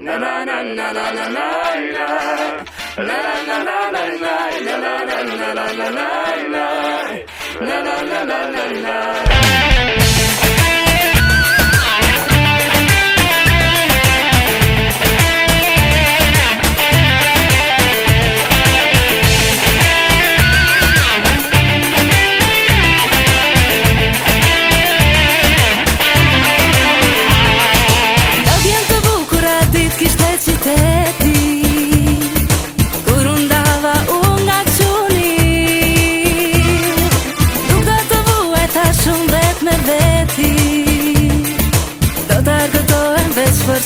na na na na na na na na. Na na na na na na na na na na na na na. la la la la la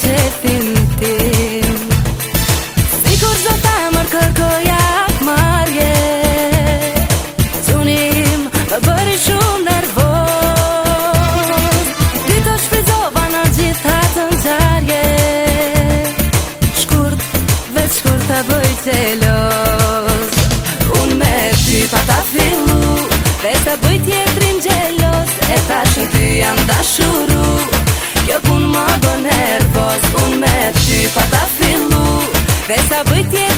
qefin tim Si kur zë kërkoja të marje Cunim më bëri shumë nervoz Dito shpizova në gjitha të nxarje Shkurt, veç shkurt të bëj të Unë me shi ta fillu Vesa bëj tjetrin gjelos E ta që ty janë dashuru Kjo pun më bën nervos Unë me të shifat a fillu Vesa bëjtje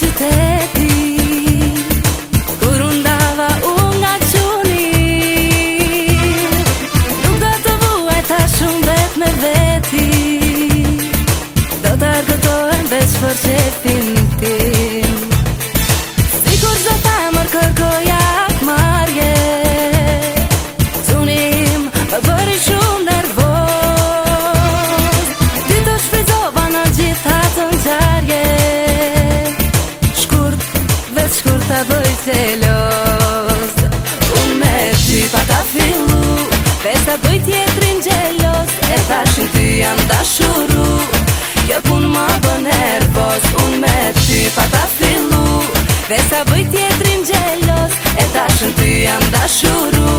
して gjelos Unë me ty pa ta fillu Pesa doj tjetrin gjelos E ta shu ty janë ta shuru Kjo pun ma bë nervos Unë me ty pa ta fillu Pesa doj tjetrin gjelos E ta shu ty shuru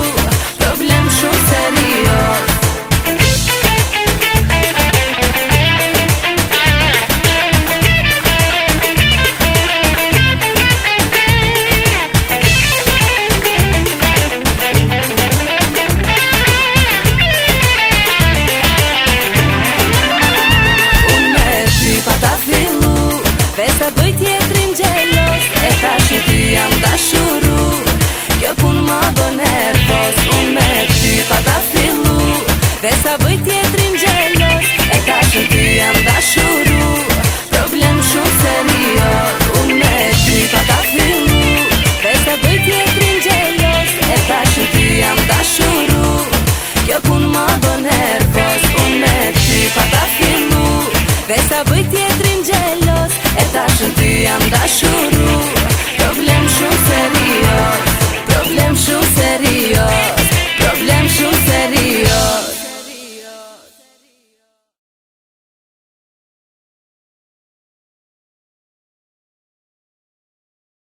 Shut up.